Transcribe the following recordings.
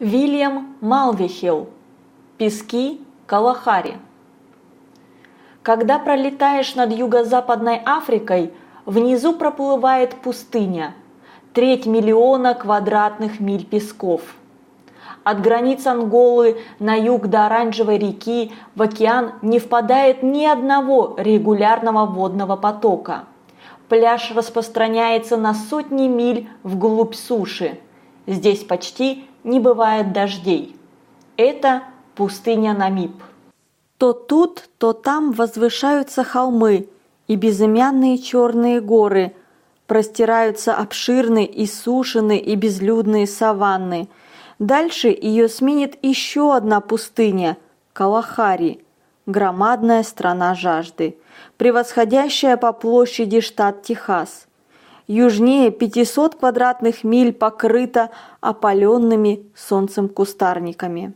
Вильям Малвихилл. Пески Калахари. Когда пролетаешь над юго-западной Африкой, внизу проплывает пустыня, треть миллиона квадратных миль песков. От границ Анголы на юг до Оранжевой реки в океан не впадает ни одного регулярного водного потока. Пляж распространяется на сотни миль вглубь суши. Здесь почти не бывает дождей. Это пустыня Намиб. То тут, то там возвышаются холмы и безымянные черные горы, простираются обширные, иссушенные и безлюдные саванны. Дальше ее сменит еще одна пустыня – Калахари, громадная страна жажды, превосходящая по площади штат Техас – южнее 500 квадратных миль покрыта опаленными солнцем кустарниками.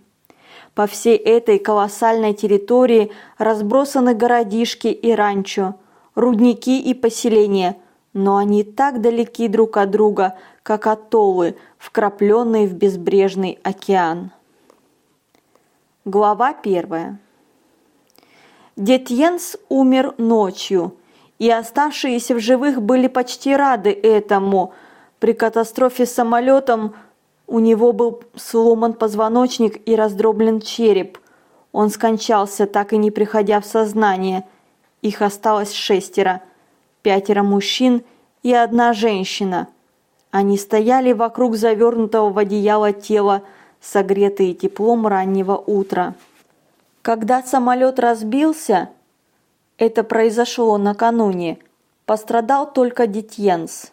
По всей этой колоссальной территории разбросаны городишки и ранчо, рудники и поселения, но они так далеки друг от друга, как атоллы, вкрапленные в безбрежный океан. Глава первая. Детьенс умер ночью – и оставшиеся в живых были почти рады этому. При катастрофе с самолетом у него был сломан позвоночник и раздроблен череп. Он скончался, так и не приходя в сознание. Их осталось шестеро. Пятеро мужчин и одна женщина. Они стояли вокруг завернутого в одеяло тела, согретые теплом раннего утра. Когда самолет разбился, это произошло накануне. Пострадал только Детьенс.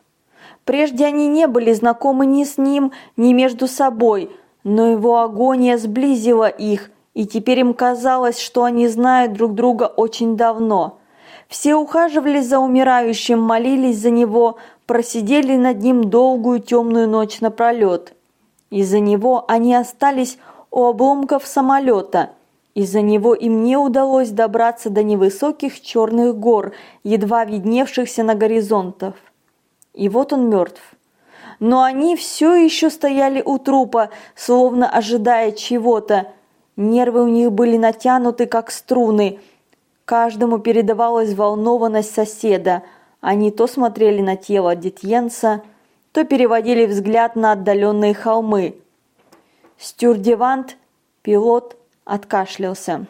Прежде они не были знакомы ни с ним, ни между собой, но его агония сблизила их, и теперь им казалось, что они знают друг друга очень давно. Все ухаживали за умирающим, молились за него, просидели над ним долгую темную ночь напролет. Из-за него они остались у обломков самолета – из-за него им не удалось добраться до невысоких черных гор, едва видневшихся на горизонтах. И вот он мертв. Но они все еще стояли у трупа, словно ожидая чего-то. Нервы у них были натянуты, как струны. Каждому передавалась волнованность соседа. Они то смотрели на тело Детьенса, то переводили взгляд на отдаленные холмы. Стюрдевант, пилот, откашлялся.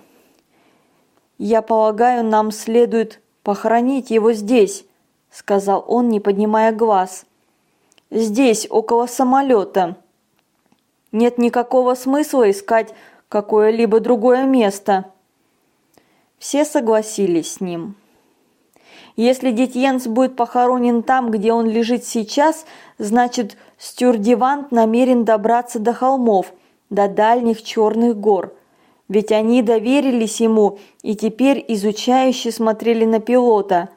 «Я полагаю, нам следует похоронить его здесь», – сказал он, не поднимая глаз. «Здесь, около самолета. Нет никакого смысла искать какое-либо другое место». Все согласились с ним. Если Детьенс будет похоронен там, где он лежит сейчас, значит, Стюрдевант намерен добраться до холмов, до дальних черных гор – ведь они доверились ему и теперь изучающе смотрели на пилота.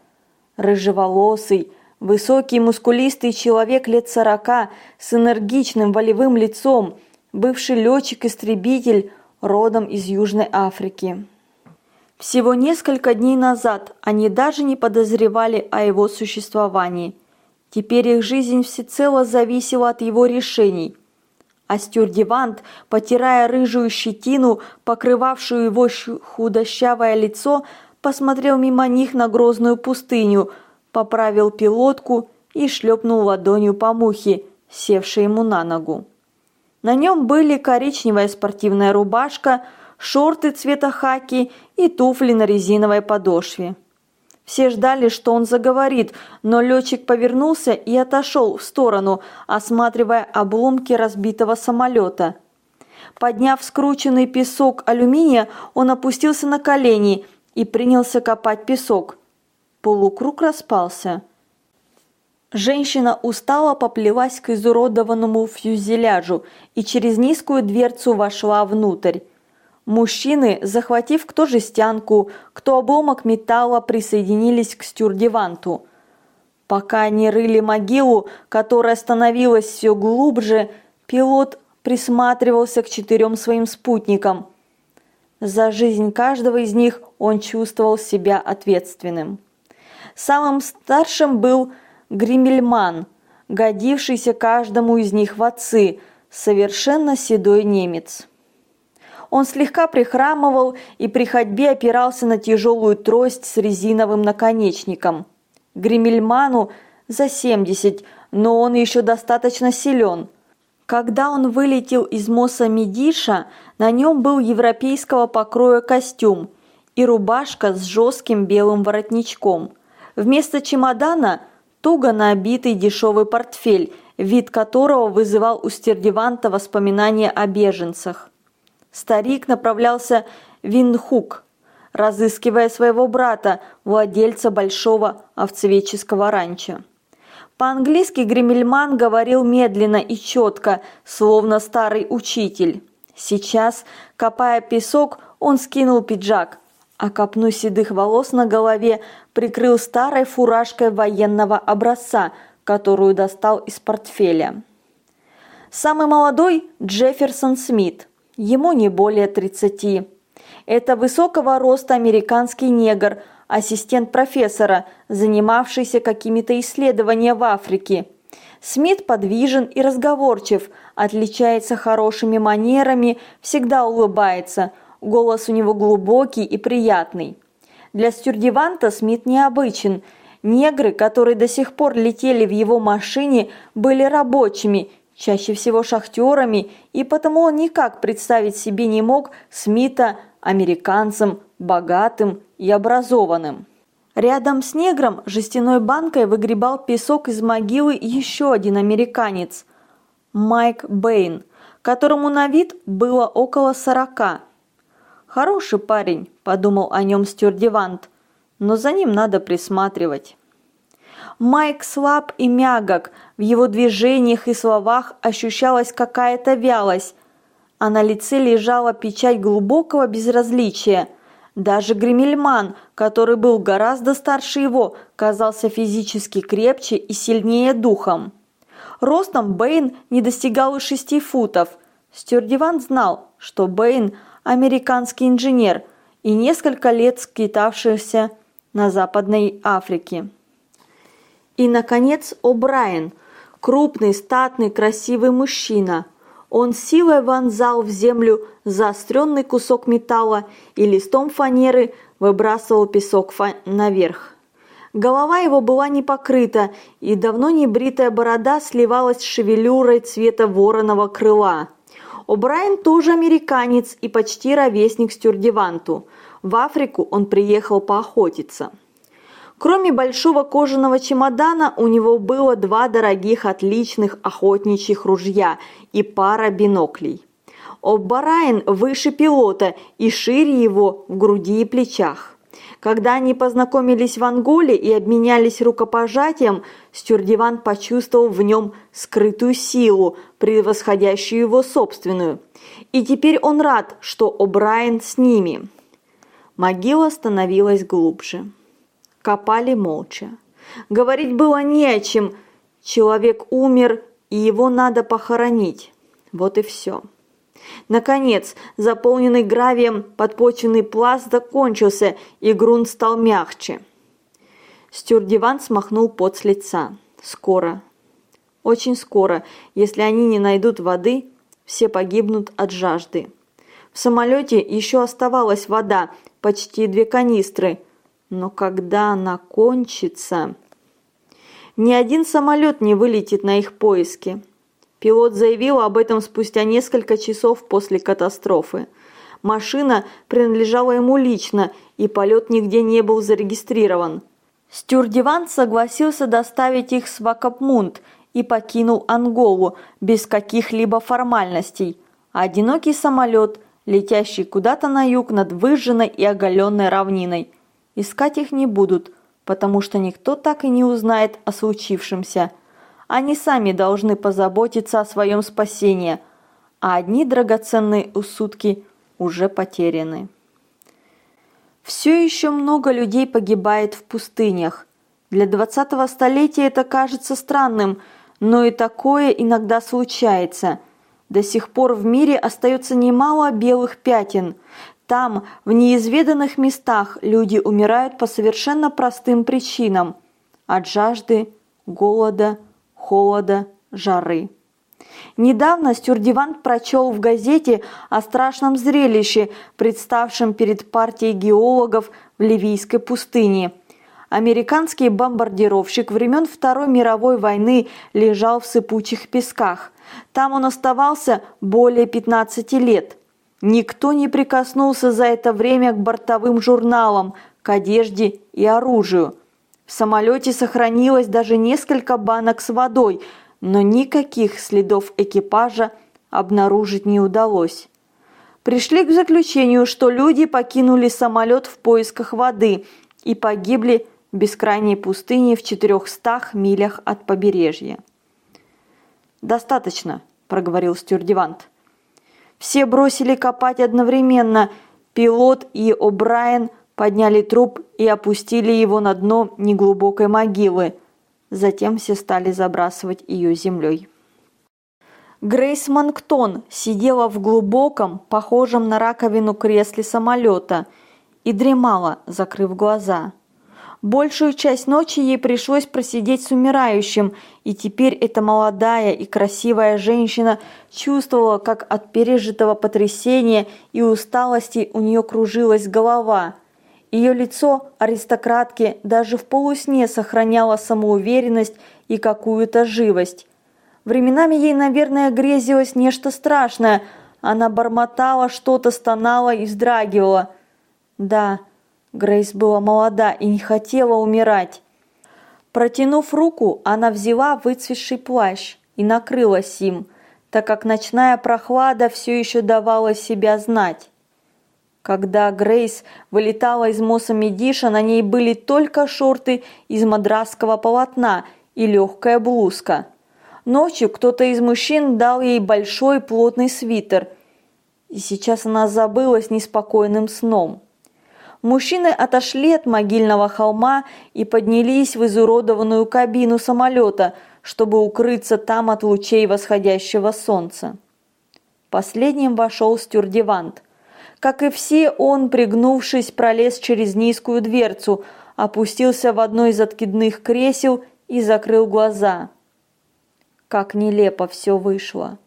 Рыжеволосый, высокий мускулистый человек лет сорока с энергичным волевым лицом, бывший летчик-истребитель родом из Южной Африки. Всего несколько дней назад они даже не подозревали о его существовании. Теперь их жизнь всецело зависела от его решений – а стюрдевант, потирая рыжую щетину, покрывавшую его худощавое лицо, посмотрел мимо них на грозную пустыню, поправил пилотку и шлепнул ладонью по мухе, севшей ему на ногу. На нем были коричневая спортивная рубашка, шорты цвета хаки и туфли на резиновой подошве. Все ждали, что он заговорит, но летчик повернулся и отошел в сторону, осматривая обломки разбитого самолета. Подняв скрученный песок алюминия, он опустился на колени и принялся копать песок. Полукруг распался. Женщина устало поплелась к изуродованному фюзеляжу и через низкую дверцу вошла внутрь. Мужчины, захватив кто жестянку, кто обломок металла, присоединились к стюрдеванту. Пока они рыли могилу, которая становилась все глубже, пилот присматривался к четырем своим спутникам. За жизнь каждого из них он чувствовал себя ответственным. Самым старшим был Гримельман, годившийся каждому из них в отцы, совершенно седой немец. Он слегка прихрамывал и при ходьбе опирался на тяжелую трость с резиновым наконечником. Гремельману за 70, но он еще достаточно силен. Когда он вылетел из Моса Медиша, на нем был европейского покроя костюм и рубашка с жестким белым воротничком. Вместо чемодана туго набитый дешевый портфель, вид которого вызывал у Стердеванта воспоминания о беженцах. Старик направлялся в Виндхук, разыскивая своего брата, владельца большого овцевеческого ранчо. По-английски Гремельман говорил медленно и четко, словно старый учитель. Сейчас, копая песок, он скинул пиджак, а копну седых волос на голове прикрыл старой фуражкой военного образца, которую достал из портфеля. Самый молодой – Джефферсон Смит. Ему не более 30. Это высокого роста американский негр, ассистент профессора, занимавшийся какими-то исследованиями в Африке. Смит подвижен и разговорчив, отличается хорошими манерами, всегда улыбается, голос у него глубокий и приятный. Для стюрдеванта Смит необычен. Негры, которые до сих пор летели в его машине, были рабочими, чаще всего шахтерами, и потому он никак представить себе не мог Смита американцем, богатым и образованным. Рядом с негром жестяной банкой выгребал песок из могилы еще один американец – Майк Бэйн, которому на вид было около сорока. «Хороший парень», – подумал о нем стюардевант, – «но за ним надо присматривать». Майк слаб и мягок, в его движениях и словах ощущалась какая-то вялость, а на лице лежала печать глубокого безразличия. Даже Гремельман, который был гораздо старше его, казался физически крепче и сильнее духом. Ростом Бэйн не достигал и шести футов. Стюардеван знал, что Бэйн – американский инженер и несколько лет скитавшийся на Западной Африке. И, наконец, О'Брайен – крупный, статный, красивый мужчина – он силой вонзал в землю заостренный кусок металла и листом фанеры выбрасывал песок наверх. Голова его была не покрыта, и давно не бритая борода сливалась с шевелюрой цвета вороного крыла. О'Брайен тоже американец и почти ровесник Стюрдеванту. В Африку он приехал поохотиться. Кроме большого кожаного чемодана, у него было два дорогих отличных охотничьих ружья и пара биноклей. О'Барайен выше пилота и шире его в груди и плечах. Когда они познакомились в Анголе и обменялись рукопожатием, Стюрдиван почувствовал в нем скрытую силу, превосходящую его собственную. И теперь он рад, что О'Брайен с ними. Могила становилась глубже. Копали молча. Говорить было не о чем. Человек умер, и его надо похоронить. Вот и все. Наконец, заполненный гравием подпочвенный пласт закончился, и грунт стал мягче. Стюрдиван смахнул пот с лица. Скоро. Очень скоро, если они не найдут воды, все погибнут от жажды. В самолете еще оставалась вода, почти две канистры – но когда она кончится... Ни один самолет не вылетит на их поиски. Пилот заявил об этом спустя несколько часов после катастрофы. Машина принадлежала ему лично, и полет нигде не был зарегистрирован. Стюрдиван согласился доставить их с Вакапмунд и покинул Анголу без каких-либо формальностей. Одинокий самолет, летящий куда-то на юг над выжженной и оголенной равниной – Искать их не будут, потому что никто так и не узнает о случившемся. Они сами должны позаботиться о своем спасении, а одни драгоценные сутки уже потеряны. Все еще много людей погибает в пустынях. Для 20-го столетия это кажется странным, но и такое иногда случается. До сих пор в мире остается немало белых пятен. Там, в неизведанных местах, люди умирают по совершенно простым причинам – от жажды, голода, холода, жары. Недавно Стюрдивант прочел в газете о страшном зрелище, представшем перед партией геологов в Ливийской пустыне. Американский бомбардировщик времен Второй мировой войны лежал в сыпучих песках. Там он оставался более 15 лет. Никто не прикоснулся за это время к бортовым журналам, к одежде и оружию. В самолете сохранилось даже несколько банок с водой – но никаких следов экипажа обнаружить не удалось. Пришли к заключению, что люди покинули самолет в поисках воды и погибли в бескрайней пустыне в 400 милях от побережья. «Достаточно», – проговорил стюардевант. Все бросили копать одновременно. Пилот и О'Брайен подняли труп и опустили его на дно неглубокой могилы – Затем все стали забрасывать ее землей. Грейс Манктон сидела в глубоком, похожем на раковину кресле самолета и дремала, закрыв глаза. Большую часть ночи ей пришлось просидеть с умирающим, и теперь эта молодая и красивая женщина чувствовала, как от пережитого потрясения и усталости у нее кружилась голова – ее лицо аристократки даже в полусне сохраняло самоуверенность и какую-то живость. Временами ей, наверное, грезилось нечто страшное. Она бормотала, что-то стонала и вздрагивала. Да, Грейс была молода и не хотела умирать. Протянув руку, она взяла выцветший плащ и накрылась им, так как ночная прохлада все еще давала себя знать. Когда Грейс вылетала из Моса Медиша, на ней были только шорты из мадрасского полотна и легкая блузка. Ночью кто-то из мужчин дал ей большой плотный свитер, и сейчас она забылась неспокойным сном. Мужчины отошли от могильного холма и поднялись в изуродованную кабину самолета, чтобы укрыться там от лучей восходящего солнца. Последним вошел стюрдевант – как и все, он, пригнувшись, пролез через низкую дверцу, опустился в одно из откидных кресел и закрыл глаза. Как нелепо все вышло.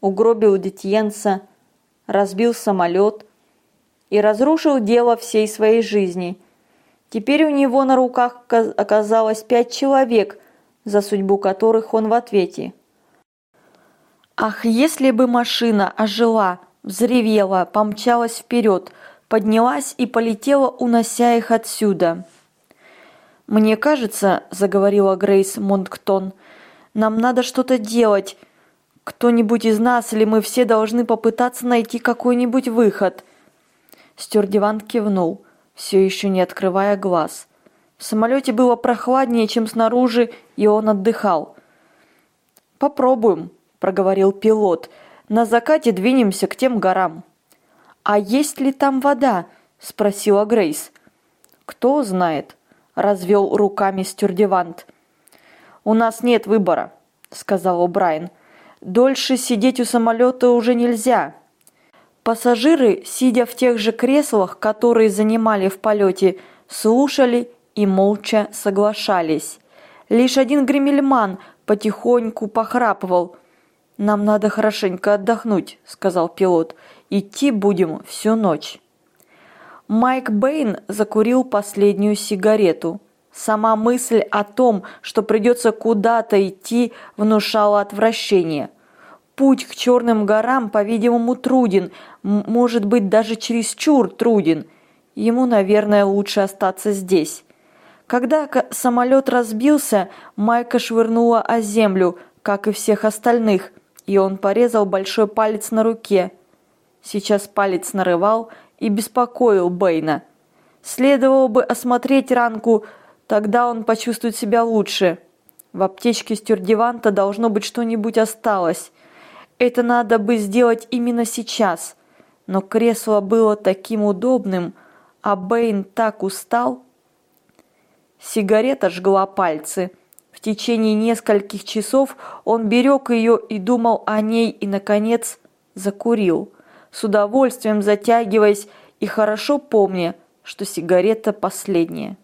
Угробил Детьенса, разбил самолет и разрушил дело всей своей жизни. Теперь у него на руках оказалось пять человек, за судьбу которых он в ответе. Ах, если бы машина ожила! взревела, помчалась вперед, поднялась и полетела, унося их отсюда. «Мне кажется», – заговорила Грейс Монктон, – «нам надо что-то делать. Кто-нибудь из нас или мы все должны попытаться найти какой-нибудь выход». Стюардевант кивнул, все еще не открывая глаз. В самолете было прохладнее, чем снаружи, и он отдыхал. «Попробуем», – проговорил пилот, – на закате двинемся к тем горам». «А есть ли там вода?» – спросила Грейс. «Кто знает», – развел руками стюардевант. «У нас нет выбора», – сказал О'Брайен. «Дольше сидеть у самолета уже нельзя». Пассажиры, сидя в тех же креслах, которые занимали в полете, слушали и молча соглашались. Лишь один гремельман потихоньку похрапывал – «Нам надо хорошенько отдохнуть», – сказал пилот. «Идти будем всю ночь». Майк Бэйн закурил последнюю сигарету. Сама мысль о том, что придется куда-то идти, внушала отвращение. Путь к Черным горам, по-видимому, труден, может быть, даже чересчур труден. Ему, наверное, лучше остаться здесь. Когда самолет разбился, Майка швырнула о землю, как и всех остальных, и он порезал большой палец на руке. Сейчас палец нарывал и беспокоил Бэйна. Следовало бы осмотреть ранку, тогда он почувствует себя лучше. В аптечке стюардеванта должно быть что-нибудь осталось. Это надо бы сделать именно сейчас. Но кресло было таким удобным, а Бэйн так устал. Сигарета жгла пальцы. В течение нескольких часов он берег ее и думал о ней и, наконец, закурил, с удовольствием затягиваясь и хорошо помня, что сигарета последняя.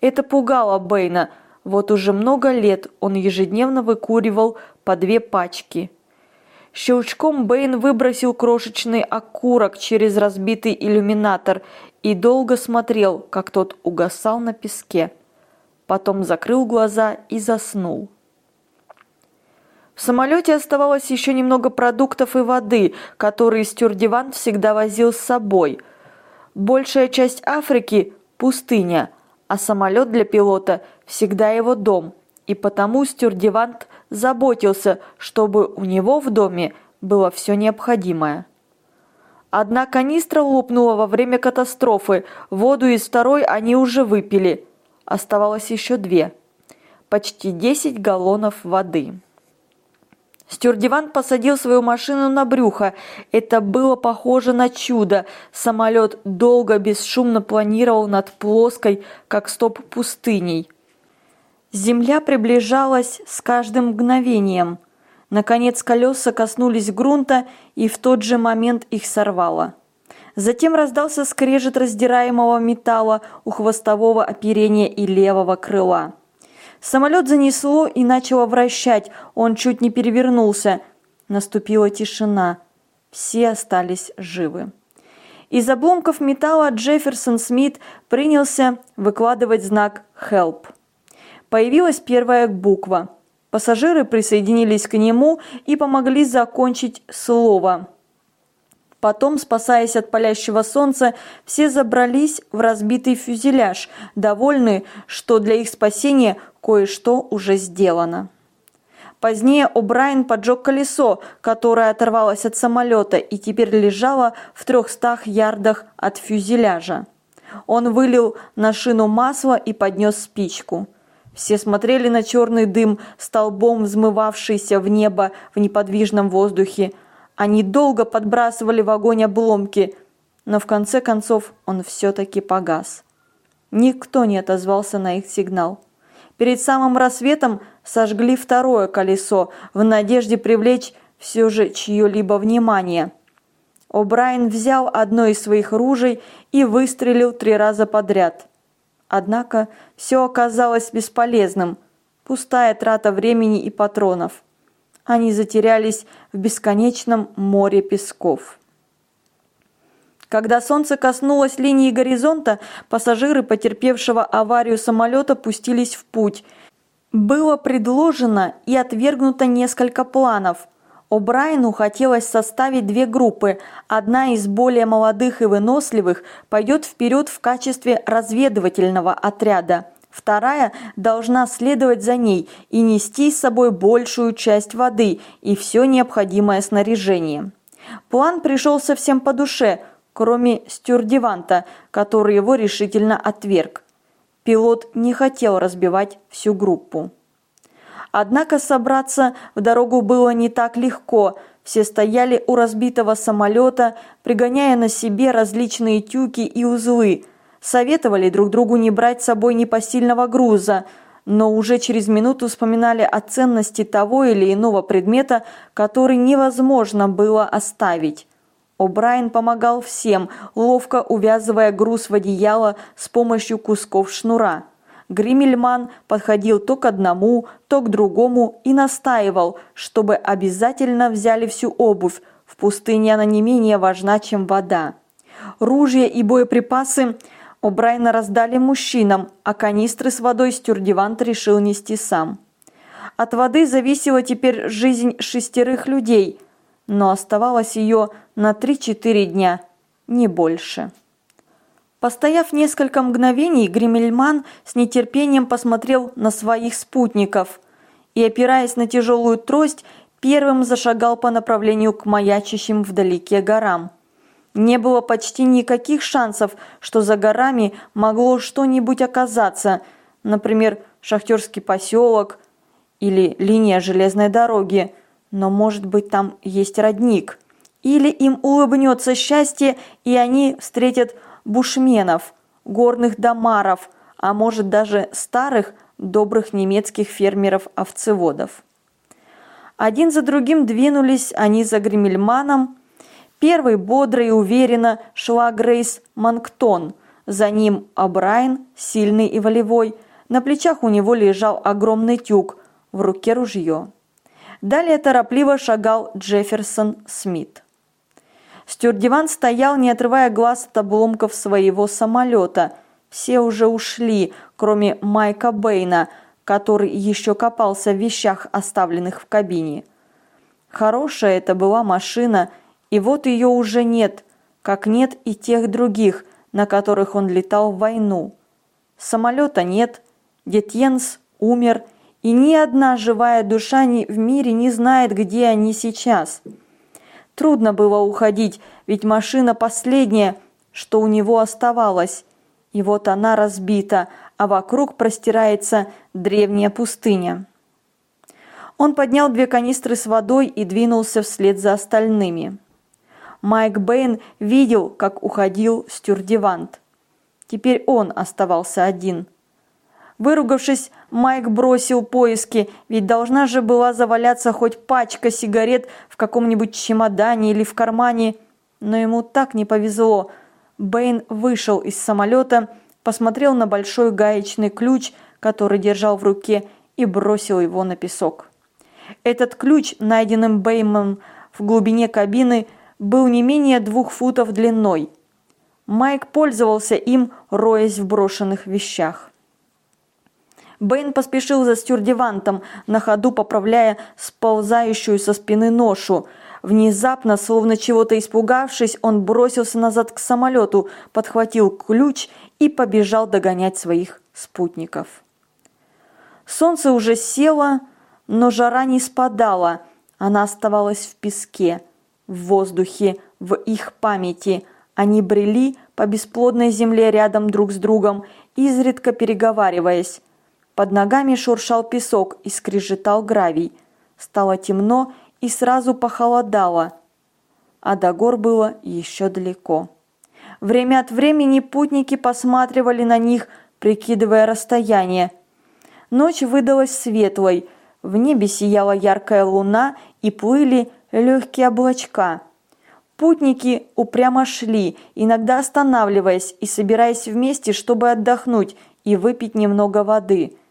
Это пугало Бэйна. Вот уже много лет он ежедневно выкуривал по две пачки. Щелчком Бэйн выбросил крошечный окурок через разбитый иллюминатор и долго смотрел, как тот угасал на песке. Потом закрыл глаза и заснул. В самолете оставалось еще немного продуктов и воды, которые стюардеван всегда возил с собой. Большая часть Африки – пустыня, а самолет для пилота – всегда его дом, и потому стюардевант заботился, чтобы у него в доме было все необходимое. Одна канистра лопнула во время катастрофы, воду из второй они уже выпили. Оставалось еще две. Почти 10 галлонов воды. Стюардеван посадил свою машину на брюхо. Это было похоже на чудо. Самолет долго бесшумно планировал над плоской, как стоп пустыней. Земля приближалась с каждым мгновением. Наконец колеса коснулись грунта, и в тот же момент их сорвало. Затем раздался скрежет раздираемого металла у хвостового оперения и левого крыла. Самолет занесло и начало вращать, он чуть не перевернулся. Наступила тишина. Все остались живы. Из обломков металла Джефферсон Смит принялся выкладывать знак «Help». Появилась первая буква. Пассажиры присоединились к нему и помогли закончить слово. Потом, спасаясь от палящего солнца, все забрались в разбитый фюзеляж, довольны, что для их спасения кое-что уже сделано. Позднее О'Брайен поджег колесо, которое оторвалось от самолета и теперь лежало в трехстах ярдах от фюзеляжа. Он вылил на шину масло и поднес спичку. Все смотрели на черный дым, столбом взмывавшийся в небо в неподвижном воздухе, они долго подбрасывали в огонь обломки, но в конце концов он все-таки погас. Никто не отозвался на их сигнал. Перед самым рассветом сожгли второе колесо в надежде привлечь все же чье-либо внимание. О'Брайен взял одно из своих ружей и выстрелил три раза подряд. Однако все оказалось бесполезным, пустая трата времени и патронов они затерялись в бесконечном море песков. Когда солнце коснулось линии горизонта, пассажиры потерпевшего аварию самолета пустились в путь. Было предложено и отвергнуто несколько планов. О'Брайену хотелось составить две группы. Одна из более молодых и выносливых пойдет вперед в качестве разведывательного отряда – Вторая должна следовать за ней и нести с собой большую часть воды и все необходимое снаряжение. План пришел совсем по душе, кроме стюардеванта, который его решительно отверг. Пилот не хотел разбивать всю группу. Однако собраться в дорогу было не так легко. Все стояли у разбитого самолета, пригоняя на себе различные тюки и узлы – советовали друг другу не брать с собой непосильного груза, но уже через минуту вспоминали о ценности того или иного предмета, который невозможно было оставить. О'Брайен помогал всем, ловко увязывая груз в одеяло с помощью кусков шнура. Гримельман подходил то к одному, то к другому и настаивал, чтобы обязательно взяли всю обувь. В пустыне она не менее важна, чем вода. Ружья и боеприпасы у Брайна раздали мужчинам, а канистры с водой стюардевант решил нести сам. От воды зависела теперь жизнь шестерых людей, но оставалось ее на 3-4 дня, не больше. Постояв несколько мгновений, Гримельман с нетерпением посмотрел на своих спутников и, опираясь на тяжелую трость, первым зашагал по направлению к маячащим вдалеке горам. Не было почти никаких шансов, что за горами могло что-нибудь оказаться, например, шахтерский поселок или линия железной дороги, но может быть там есть родник. Или им улыбнется счастье, и они встретят бушменов, горных домаров, а может даже старых добрых немецких фермеров-овцеводов. Один за другим двинулись они за Гремельманом, Первой бодро и уверенно шла Грейс Манктон, за ним Абрайн, сильный и волевой, На плечах у него лежал огромный тюк, в руке ружье. Далее торопливо шагал Джефферсон Смит. Стюардиван стоял, не отрывая глаз от обломков своего самолета. Все уже ушли, кроме Майка Бэйна, который еще копался в вещах, оставленных в кабине. Хорошая это была машина, и вот ее уже нет, как нет и тех других, на которых он летал в войну. Самолета нет, дед Йенс умер, и ни одна живая душа в мире не знает, где они сейчас. Трудно было уходить, ведь машина последняя, что у него оставалось. И вот она разбита, а вокруг простирается древняя пустыня. Он поднял две канистры с водой и двинулся вслед за остальными. Майк Бэйн видел, как уходил стюрдевант. Теперь он оставался один. Выругавшись, Майк бросил поиски, ведь должна же была заваляться хоть пачка сигарет в каком-нибудь чемодане или в кармане. Но ему так не повезло. Бэйн вышел из самолета, посмотрел на большой гаечный ключ, который держал в руке, и бросил его на песок. Этот ключ, найденным Бэймом в глубине кабины, был не менее двух футов длиной. Майк пользовался им, роясь в брошенных вещах. Бэйн поспешил за стюардевантом, на ходу поправляя сползающую со спины ношу. Внезапно, словно чего-то испугавшись, он бросился назад к самолету, подхватил ключ и побежал догонять своих спутников. Солнце уже село, но жара не спадала, она оставалась в песке, в воздухе, в их памяти. Они брели по бесплодной земле рядом друг с другом, изредка переговариваясь. Под ногами шуршал песок и скрежетал гравий. Стало темно и сразу похолодало, а до гор было еще далеко. Время от времени путники посматривали на них, прикидывая расстояние. Ночь выдалась светлой, в небе сияла яркая луна и плыли легкие облачка. Путники упрямо шли, иногда останавливаясь и собираясь вместе, чтобы отдохнуть и выпить немного воды –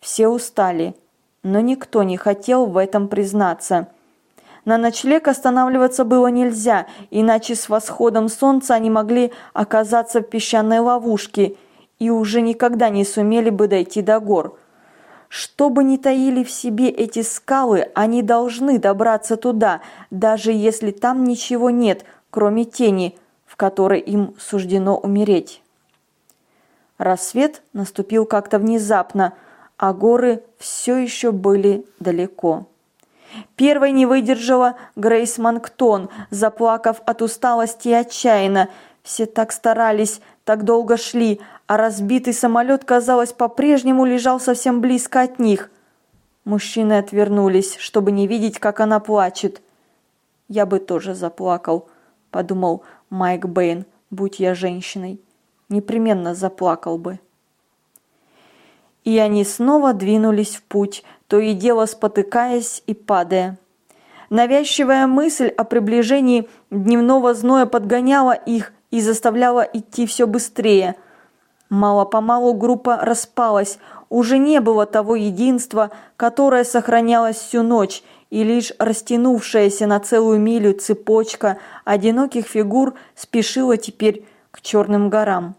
все устали, но никто не хотел в этом признаться. На ночлег останавливаться было нельзя, иначе с восходом солнца они могли оказаться в песчаной ловушке и уже никогда не сумели бы дойти до гор. Что бы ни таили в себе эти скалы, они должны добраться туда, даже если там ничего нет, кроме тени, в которой им суждено умереть. Рассвет наступил как-то внезапно – а горы все еще были далеко. Первой не выдержала Грейс Манктон, заплакав от усталости и отчаянно. Все так старались, так долго шли, а разбитый самолет, казалось, по-прежнему лежал совсем близко от них. Мужчины отвернулись, чтобы не видеть, как она плачет. «Я бы тоже заплакал», — подумал Майк Бэйн, будь я женщиной. Непременно заплакал бы и они снова двинулись в путь, то и дело спотыкаясь и падая. Навязчивая мысль о приближении дневного зноя подгоняла их и заставляла идти все быстрее. Мало-помалу группа распалась, уже не было того единства, которое сохранялось всю ночь, и лишь растянувшаяся на целую милю цепочка одиноких фигур спешила теперь к черным горам.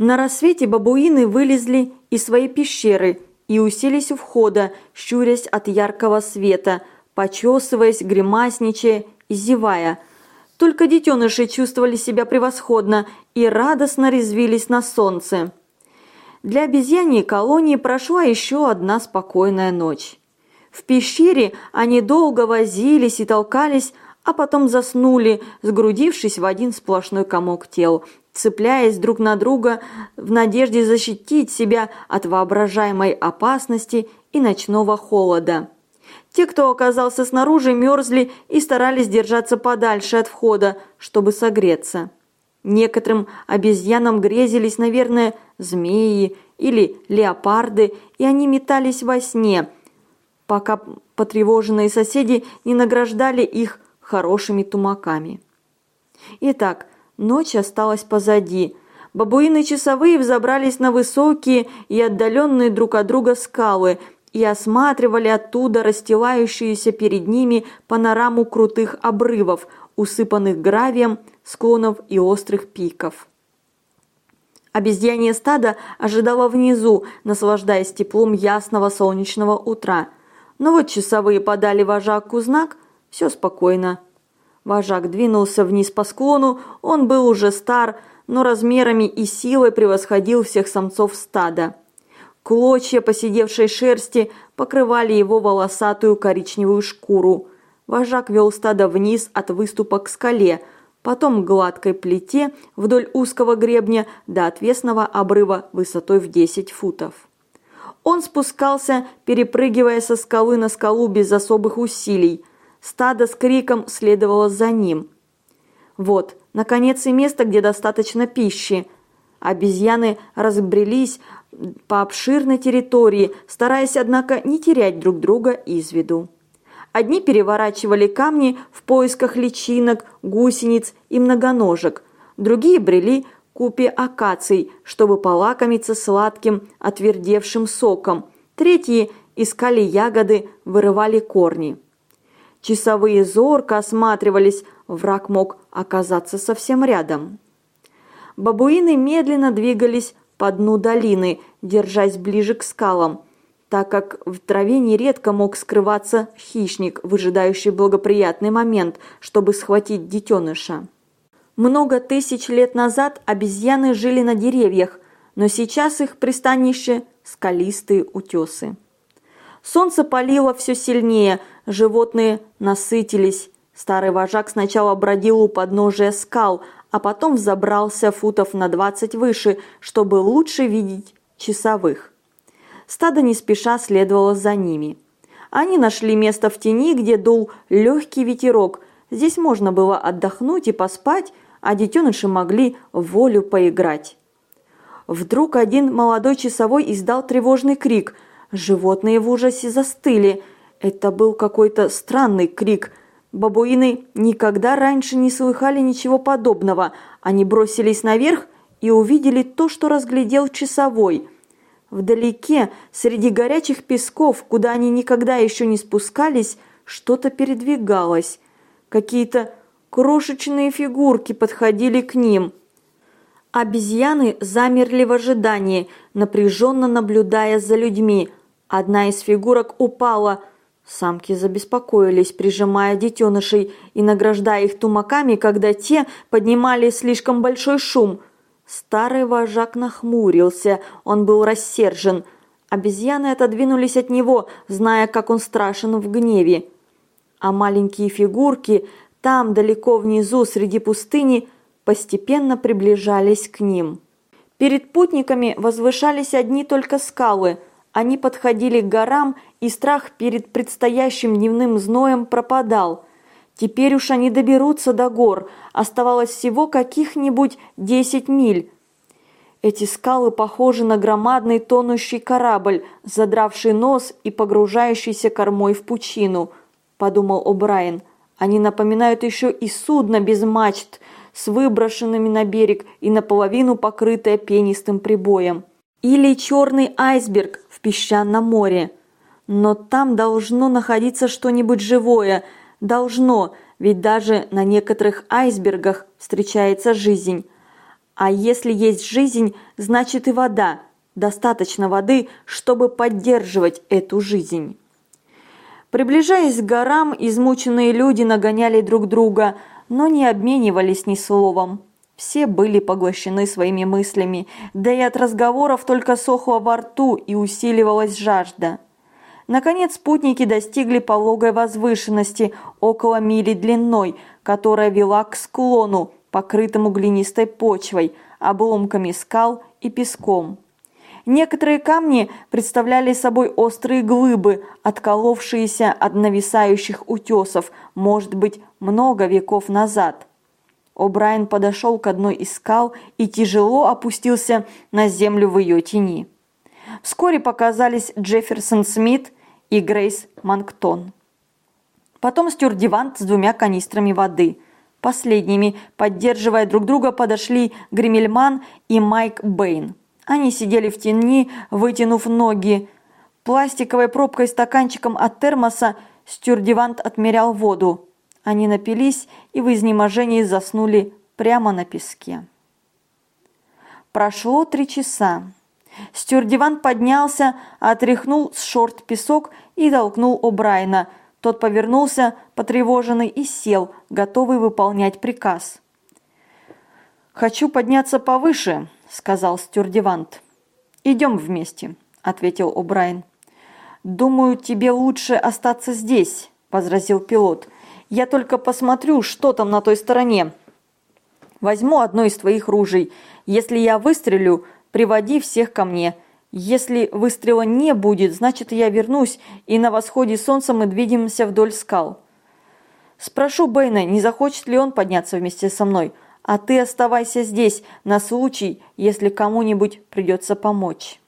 На рассвете бабуины вылезли из своей пещеры и уселись у входа, щурясь от яркого света, почесываясь, гримасничая и зевая. Только детеныши чувствовали себя превосходно и радостно резвились на солнце. Для обезьяньей колонии прошла еще одна спокойная ночь. В пещере они долго возились и толкались, а потом заснули, сгрудившись в один сплошной комок тел, цепляясь друг на друга в надежде защитить себя от воображаемой опасности и ночного холода. Те, кто оказался снаружи, мерзли и старались держаться подальше от входа, чтобы согреться. Некоторым обезьянам грезились, наверное, змеи или леопарды, и они метались во сне, пока потревоженные соседи не награждали их хорошими тумаками. Итак, Ночь осталась позади. Бабуины-часовые взобрались на высокие и отдаленные друг от друга скалы и осматривали оттуда расстилающуюся перед ними панораму крутых обрывов, усыпанных гравием, склонов и острых пиков. Обезьянье стадо ожидало внизу, наслаждаясь теплом ясного солнечного утра. Но вот часовые подали вожаку знак «Все спокойно». Вожак двинулся вниз по склону, он был уже стар, но размерами и силой превосходил всех самцов стада. Клочья посидевшей шерсти покрывали его волосатую коричневую шкуру. Вожак вел стадо вниз от выступа к скале, потом к гладкой плите вдоль узкого гребня до отвесного обрыва высотой в 10 футов. Он спускался, перепрыгивая со скалы на скалу без особых усилий. Стадо с криком следовало за ним. Вот, наконец, и место, где достаточно пищи. Обезьяны разбрелись по обширной территории, стараясь, однако, не терять друг друга из виду. Одни переворачивали камни в поисках личинок, гусениц и многоножек, другие брели купе акаций, чтобы полакомиться сладким, отвердевшим соком, третьи искали ягоды, вырывали корни. Часовые зорко осматривались, враг мог оказаться совсем рядом. Бабуины медленно двигались по дну долины, держась ближе к скалам – так как в траве нередко мог скрываться хищник, выжидающий благоприятный момент, чтобы схватить детеныша. Много тысяч лет назад обезьяны жили на деревьях, но сейчас их пристанище – скалистые утесы. Солнце палило все сильнее, животные насытились. Старый вожак сначала бродил у подножия скал, а потом взобрался футов на 20 выше, чтобы лучше видеть часовых. Стадо не спеша следовало за ними. Они нашли место в тени, где дул легкий ветерок. Здесь можно было отдохнуть и поспать, а детеныши могли волю поиграть. Вдруг один молодой часовой издал тревожный крик. Животные в ужасе застыли. Это был какой-то странный крик. Бабуины никогда раньше не слыхали ничего подобного. Они бросились наверх и увидели то, что разглядел часовой – Вдалеке, среди горячих песков, куда они никогда еще не спускались, что-то передвигалось. Какие-то крошечные фигурки подходили к ним. Обезьяны замерли в ожидании, напряженно наблюдая за людьми. Одна из фигурок упала. Самки забеспокоились, прижимая детенышей и награждая их тумаками, когда те поднимали слишком большой шум – Старый вожак нахмурился, он был рассержен. Обезьяны отодвинулись от него, зная, как он страшен в гневе. А маленькие фигурки там, далеко внизу, среди пустыни, постепенно приближались к ним. Перед путниками возвышались одни только скалы. Они подходили к горам, и страх перед предстоящим дневным зноем пропадал – Теперь уж они доберутся до гор, оставалось всего каких-нибудь десять миль. Эти скалы похожи на громадный тонущий корабль, задравший нос и погружающийся кормой в пучину, подумал О'Брайен. Они напоминают еще и судно без мачт, с выброшенными на берег и наполовину покрытое пенистым прибоем. Или черный айсберг в песчаном море. Но там должно находиться что-нибудь живое – Должно, ведь даже на некоторых айсбергах встречается жизнь. А если есть жизнь, значит и вода. Достаточно воды, чтобы поддерживать эту жизнь. Приближаясь к горам, измученные люди нагоняли друг друга, но не обменивались ни словом. Все были поглощены своими мыслями, да и от разговоров только сохло во рту и усиливалась жажда. Наконец спутники достигли пологой возвышенности около мили длиной, которая вела к склону, покрытому глинистой почвой, обломками скал и песком. Некоторые камни представляли собой острые глыбы, отколовшиеся от нависающих утесов, может быть, много веков назад. О'Брайен подошел к одной из скал и тяжело опустился на землю в ее тени. Вскоре показались Джефферсон Смит и Грейс Манктон. Потом стюардевант с двумя канистрами воды. Последними, поддерживая друг друга, подошли Гримельман и Майк Бэйн. Они сидели в тени, вытянув ноги. Пластиковой пробкой стаканчиком от термоса стюрдевант отмерял воду. Они напились и в изнеможении заснули прямо на песке. Прошло три часа. Стюрдевант поднялся, отряхнул с шорт песок и толкнул О'Брайена. Тот повернулся, потревоженный, и сел, готовый выполнять приказ. «Хочу подняться повыше», — сказал Стюрдевант. «Идем вместе», — ответил О'Брайен. «Думаю, тебе лучше остаться здесь», – возразил пилот. «Я только посмотрю, что там на той стороне. Возьму одно из твоих ружей. Если я выстрелю, приводи всех ко мне. Если выстрела не будет, значит, я вернусь, и на восходе солнца мы двинемся вдоль скал. Спрошу Бэйна, не захочет ли он подняться вместе со мной, а ты оставайся здесь на случай, если кому-нибудь придется помочь».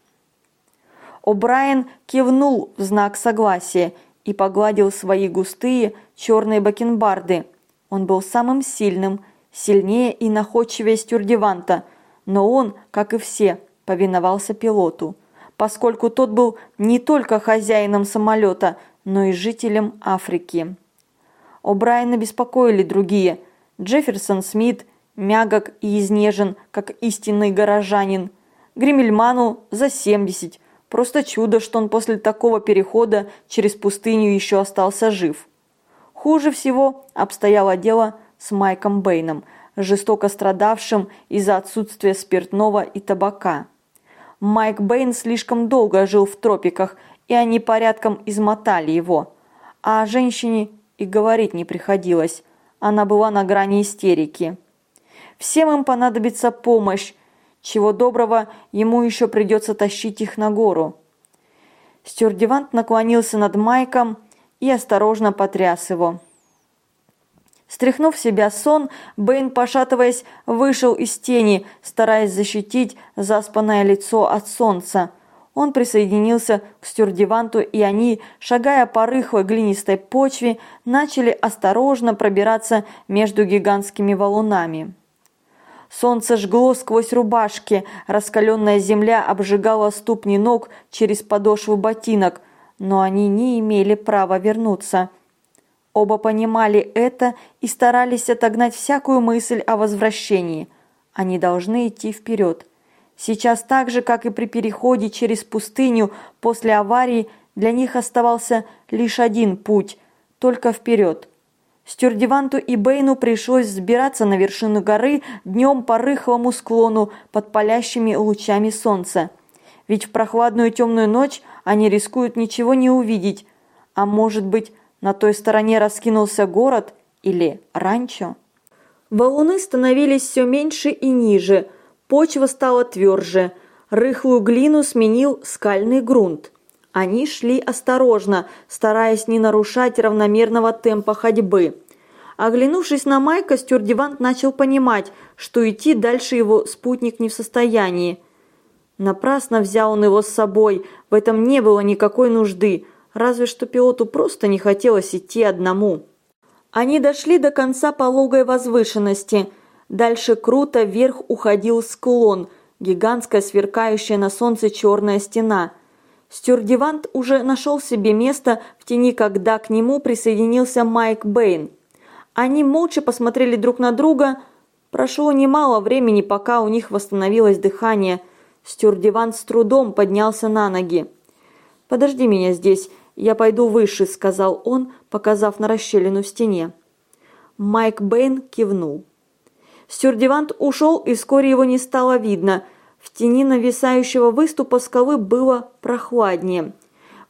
О'Брайен кивнул в знак согласия и погладил свои густые черные бакенбарды. Он был самым сильным, сильнее и находчивее стюрдеванта, но он, как и все, повиновался пилоту, поскольку тот был не только хозяином самолета, но и жителем Африки. О'Брайена беспокоили другие. Джефферсон Смит, мягок и изнежен, как истинный горожанин. Гримельману за 70, Просто чудо, что он после такого перехода через пустыню еще остался жив. Хуже всего обстояло дело с Майком Бэйном, жестоко страдавшим из-за отсутствия спиртного и табака. Майк Бэйн слишком долго жил в тропиках, и они порядком измотали его. А о женщине и говорить не приходилось. Она была на грани истерики. Всем им понадобится помощь, чего доброго, ему еще придется тащить их на гору. Стюардевант наклонился над Майком и осторожно потряс его. Стряхнув себя сон, Бэйн, пошатываясь, вышел из тени, стараясь защитить заспанное лицо от солнца. Он присоединился к стюардеванту, и они, шагая по рыхлой глинистой почве, начали осторожно пробираться между гигантскими валунами. Солнце жгло сквозь рубашки, раскаленная земля обжигала ступни ног через подошву ботинок, но они не имели права вернуться. Оба понимали это и старались отогнать всякую мысль о возвращении. Они должны идти вперед. Сейчас так же, как и при переходе через пустыню после аварии, для них оставался лишь один путь – только вперед. Стюрдеванту и Бэйну пришлось взбираться на вершину горы днем по рыхлому склону под палящими лучами солнца. Ведь в прохладную темную ночь они рискуют ничего не увидеть. А может быть, на той стороне раскинулся город или ранчо? Валуны становились все меньше и ниже, почва стала тверже, рыхлую глину сменил скальный грунт. Они шли осторожно, стараясь не нарушать равномерного темпа ходьбы. Оглянувшись на Майка, Стюардевант начал понимать, что идти дальше его спутник не в состоянии. Напрасно взял он его с собой, в этом не было никакой нужды, разве что пилоту просто не хотелось идти одному. Они дошли до конца пологой возвышенности. Дальше круто вверх уходил склон, гигантская сверкающая на солнце черная стена – Стюардевант уже нашел себе место в тени, когда к нему присоединился Майк Бэйн. Они молча посмотрели друг на друга. Прошло немало времени, пока у них восстановилось дыхание. Стюардевант с трудом поднялся на ноги. «Подожди меня здесь, я пойду выше», – сказал он, показав на расщелину в стене. Майк Бэйн кивнул. Стюардевант ушел, и вскоре его не стало видно – в тени нависающего выступа скалы было прохладнее.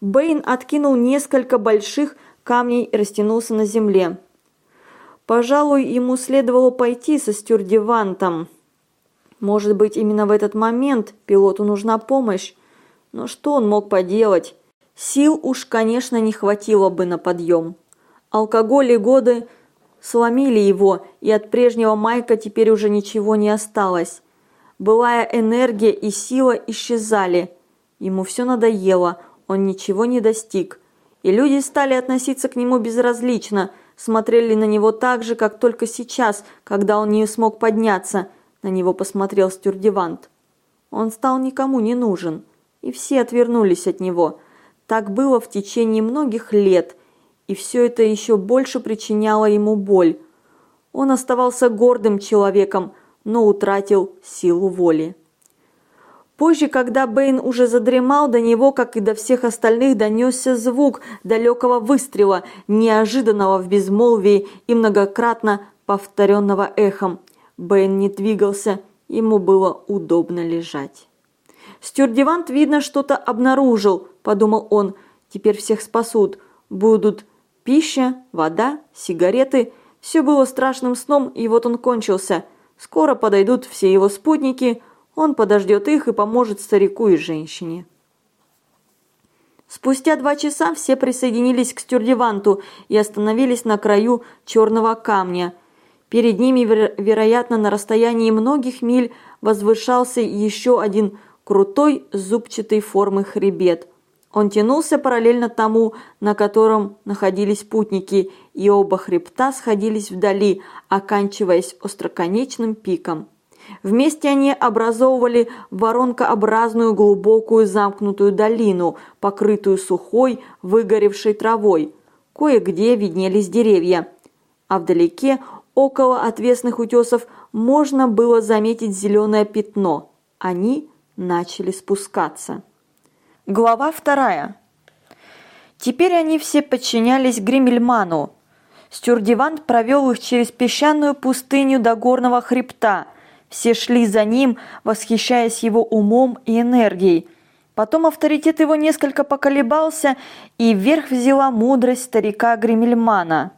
Бэйн откинул несколько больших камней и растянулся на земле. Пожалуй, ему следовало пойти со стюрдевантом. Может быть, именно в этот момент пилоту нужна помощь. Но что он мог поделать? Сил уж, конечно, не хватило бы на подъем. Алкоголь и годы сломили его, и от прежнего Майка теперь уже ничего не осталось. Былая энергия и сила исчезали. Ему все надоело, он ничего не достиг. И люди стали относиться к нему безразлично, смотрели на него так же, как только сейчас, когда он не смог подняться. На него посмотрел стюрдевант. Он стал никому не нужен, и все отвернулись от него. Так было в течение многих лет, и все это еще больше причиняло ему боль. Он оставался гордым человеком, но утратил силу воли. Позже, когда Бэйн уже задремал, до него, как и до всех остальных, донесся звук далекого выстрела, неожиданного в безмолвии и многократно повторенного эхом. Бэйн не двигался, ему было удобно лежать. Стюардевант, видно, что-то обнаружил, подумал он. Теперь всех спасут. Будут пища, вода, сигареты. Все было страшным сном, и вот он кончился. Скоро подойдут все его спутники, он подождет их и поможет старику и женщине. Спустя два часа все присоединились к стюардеванту и остановились на краю черного камня. Перед ними, вероятно, на расстоянии многих миль возвышался еще один крутой зубчатой формы хребет. Он тянулся параллельно тому, на котором находились путники, и оба хребта сходились вдали, оканчиваясь остроконечным пиком. Вместе они образовывали воронкообразную глубокую замкнутую долину, покрытую сухой, выгоревшей травой. Кое-где виднелись деревья, а вдалеке, около отвесных утесов, можно было заметить зеленое пятно. Они начали спускаться. Глава вторая. Теперь они все подчинялись Гримельману. Стюрдевант провел их через песчаную пустыню до горного хребта. Все шли за ним, восхищаясь его умом и энергией. Потом авторитет его несколько поколебался, и вверх взяла мудрость старика Гримельмана.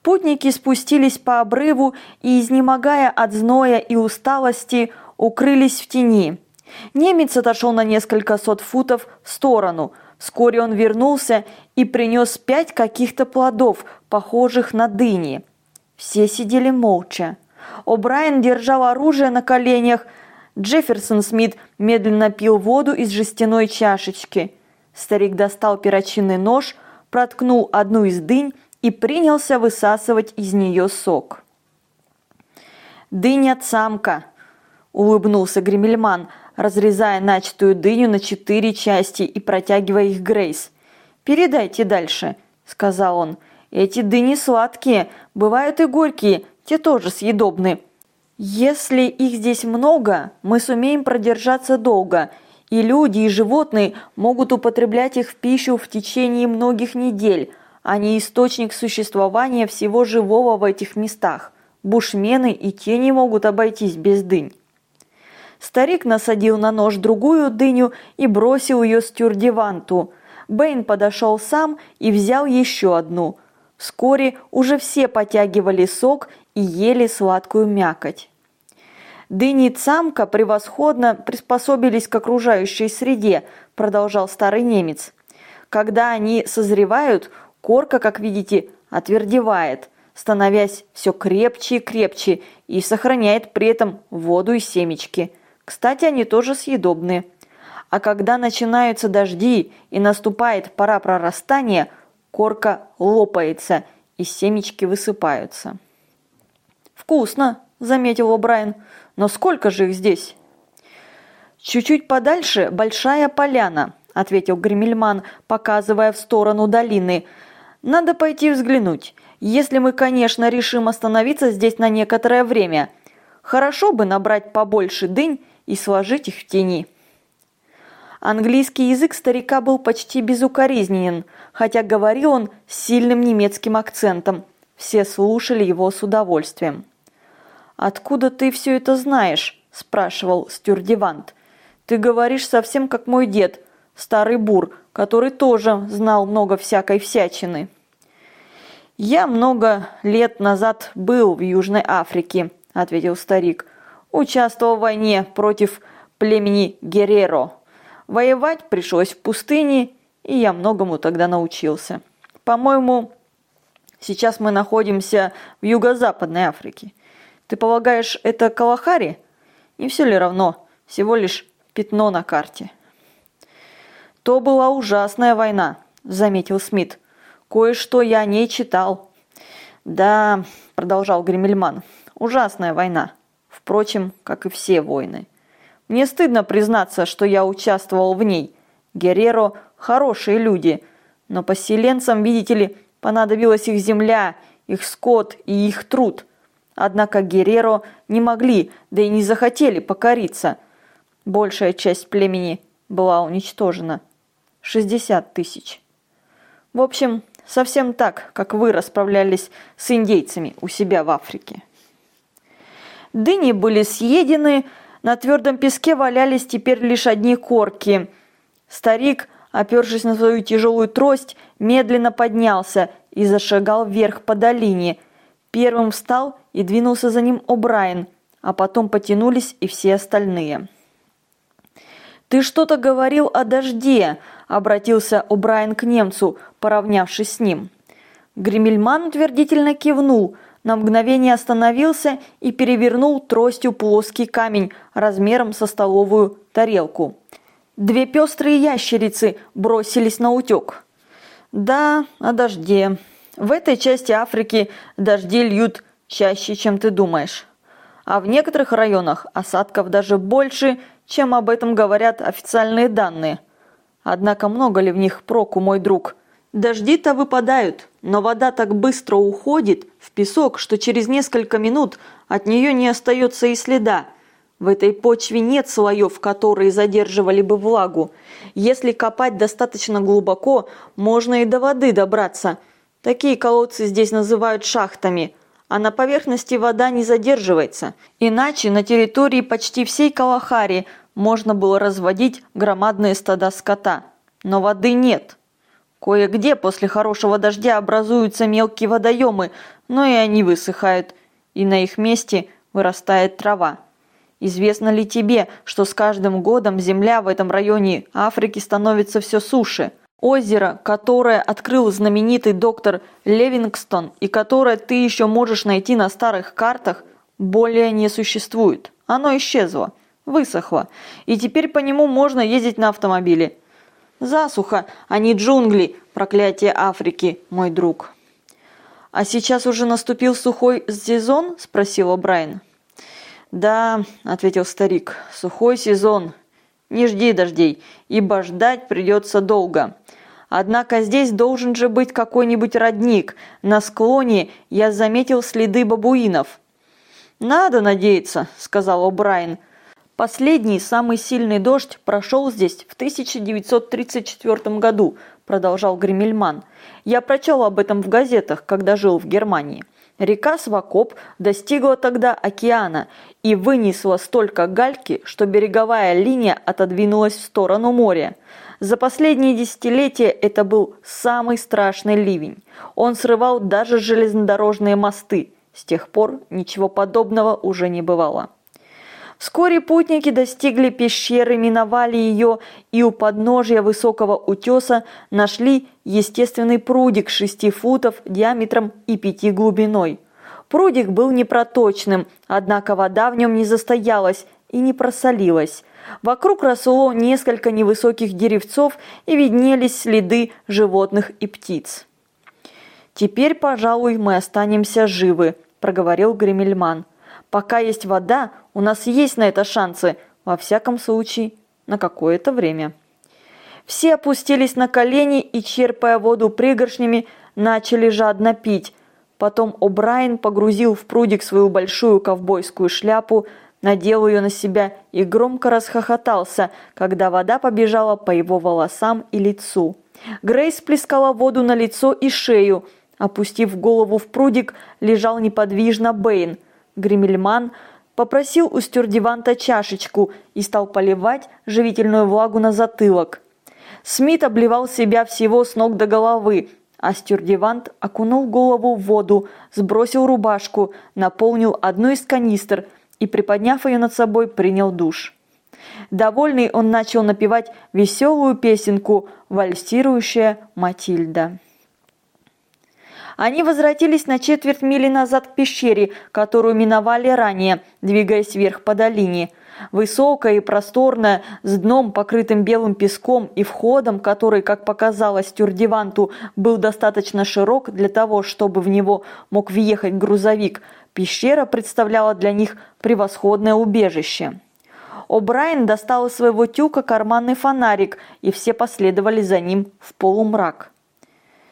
Путники спустились по обрыву и, изнемогая от зноя и усталости, укрылись в тени. Немец отошел на несколько сот футов в сторону. Вскоре он вернулся и принес пять каких-то плодов, похожих на дыни. Все сидели молча. О'Брайен держал оружие на коленях. Джефферсон Смит медленно пил воду из жестяной чашечки. Старик достал перочинный нож, проткнул одну из дынь и принялся высасывать из нее сок. «Дыня-самка!» – улыбнулся Гремельман – разрезая начатую дыню на четыре части и протягивая их Грейс. «Передайте дальше», – сказал он. «Эти дыни сладкие, бывают и горькие, те тоже съедобны. Если их здесь много, мы сумеем продержаться долго, и люди, и животные могут употреблять их в пищу в течение многих недель. Они источник существования всего живого в этих местах. Бушмены и те не могут обойтись без дынь. Старик насадил на нож другую дыню и бросил ее стюрдеванту. Бэйн подошел сам и взял еще одну. Вскоре уже все потягивали сок и ели сладкую мякоть. Дыни цамка превосходно приспособились к окружающей среде, продолжал старый немец. Когда они созревают, корка, как видите, отвердевает, становясь все крепче и крепче и сохраняет при этом воду и семечки – кстати, они тоже съедобны. А когда начинаются дожди и наступает пора прорастания, корка лопается и семечки высыпаются. «Вкусно», – заметил О'Брайен, – «но сколько же их здесь?» «Чуть-чуть подальше большая поляна», – ответил Гремельман, показывая в сторону долины. «Надо пойти взглянуть, если мы, конечно, решим остановиться здесь на некоторое время. Хорошо бы набрать побольше дынь и сложить их в тени. Английский язык старика был почти безукоризненен, хотя говорил он с сильным немецким акцентом. Все слушали его с удовольствием. «Откуда ты все это знаешь?» – спрашивал стюрдевант. «Ты говоришь совсем как мой дед, старый бур, который тоже знал много всякой всячины». «Я много лет назад был в Южной Африке», – ответил старик. Участвовал в войне против племени Герреро. Воевать пришлось в пустыне, и я многому тогда научился. По-моему, сейчас мы находимся в юго-западной Африке. Ты полагаешь, это Калахари? Не все ли равно? Всего лишь пятно на карте. То была ужасная война, заметил Смит. Кое-что я о ней читал. Да, продолжал Гремельман, ужасная война. Впрочем, как и все войны. Мне стыдно признаться, что я участвовал в ней. Герреро – хорошие люди, но поселенцам, видите ли, понадобилась их земля, их скот и их труд. Однако Герреро не могли, да и не захотели покориться. Большая часть племени была уничтожена. 60 тысяч. В общем, совсем так, как вы расправлялись с индейцами у себя в Африке. Дыни были съедены, на твердом песке валялись теперь лишь одни корки. Старик, опершись на свою тяжелую трость, медленно поднялся и зашагал вверх по долине. Первым встал и двинулся за ним О'Брайен, а потом потянулись и все остальные. «Ты что-то говорил о дожде», – обратился О'Брайен к немцу, поравнявшись с ним. Гремельман утвердительно кивнул, на мгновение остановился и перевернул тростью плоский камень размером со столовую тарелку. Две пестрые ящерицы бросились на утек. «Да, о дожде. В этой части Африки дожди льют чаще, чем ты думаешь. А в некоторых районах осадков даже больше, чем об этом говорят официальные данные. Однако много ли в них проку, мой друг? Дожди-то выпадают, но вода так быстро уходит в песок, что через несколько минут от нее не остается и следа. В этой почве нет слоев, которые задерживали бы влагу. Если копать достаточно глубоко, можно и до воды добраться. Такие колодцы здесь называют шахтами – а на поверхности вода не задерживается. Иначе на территории почти всей Калахари можно было разводить громадные стада скота. Но воды нет. Кое-где после хорошего дождя образуются мелкие водоемы, но и они высыхают, и на их месте вырастает трава. Известно ли тебе, что с каждым годом земля в этом районе Африки становится все суше? Озеро, которое открыл знаменитый доктор Левингстон и которое ты еще можешь найти на старых картах, более не существует. Оно исчезло высохло, и теперь по нему можно ездить на автомобиле. Засуха, а не джунгли, проклятие Африки, мой друг. А сейчас уже наступил сухой сезон? спросил Брайан. Да, ответил старик, сухой сезон. Не жди дождей, ибо ждать придется долго. Однако здесь должен же быть какой-нибудь родник. На склоне я заметил следы бабуинов. «Надо надеяться», — сказал О'Брайен. Последний, самый сильный дождь прошел здесь в 1934 году, продолжал Гремельман. Я прочел об этом в газетах, когда жил в Германии. Река Свакоп достигла тогда океана и вынесла столько гальки, что береговая линия отодвинулась в сторону моря. За последние десятилетия это был самый страшный ливень. Он срывал даже железнодорожные мосты. С тех пор ничего подобного уже не бывало. Вскоре путники достигли пещеры, миновали ее и у подножия высокого утеса нашли естественный прудик шести футов диаметром и пяти глубиной. Прудик был непроточным, однако вода в нем не застоялась и не просолилась. Вокруг росло несколько невысоких деревцов и виднелись следы животных и птиц. «Теперь, пожалуй, мы останемся живы», – проговорил Гремельман. Пока есть вода, у нас есть на это шансы, во всяком случае, на какое-то время. Все опустились на колени и, черпая воду пригоршнями, начали жадно пить. Потом О'Брайен погрузил в прудик свою большую ковбойскую шляпу, надел ее на себя и громко расхохотался, когда вода побежала по его волосам и лицу. Грейс плескала воду на лицо и шею. Опустив голову в прудик, лежал неподвижно Бэйн – Гремельман попросил у стюардеванта чашечку и стал поливать живительную влагу на затылок. Смит обливал себя всего с ног до головы, а стюардевант окунул голову в воду, сбросил рубашку, наполнил одну из канистр и, приподняв ее над собой, принял душ. Довольный он начал напевать веселую песенку «Вальсирующая Матильда». Они возвратились на четверть мили назад к пещере, которую миновали ранее, двигаясь вверх по долине. Высокая и просторная, с дном, покрытым белым песком и входом, который, как показалось Тюрдиванту, был достаточно широк для того, чтобы в него мог въехать грузовик, пещера представляла для них превосходное убежище. О'Брайен достал из своего тюка карманный фонарик, и все последовали за ним в полумрак.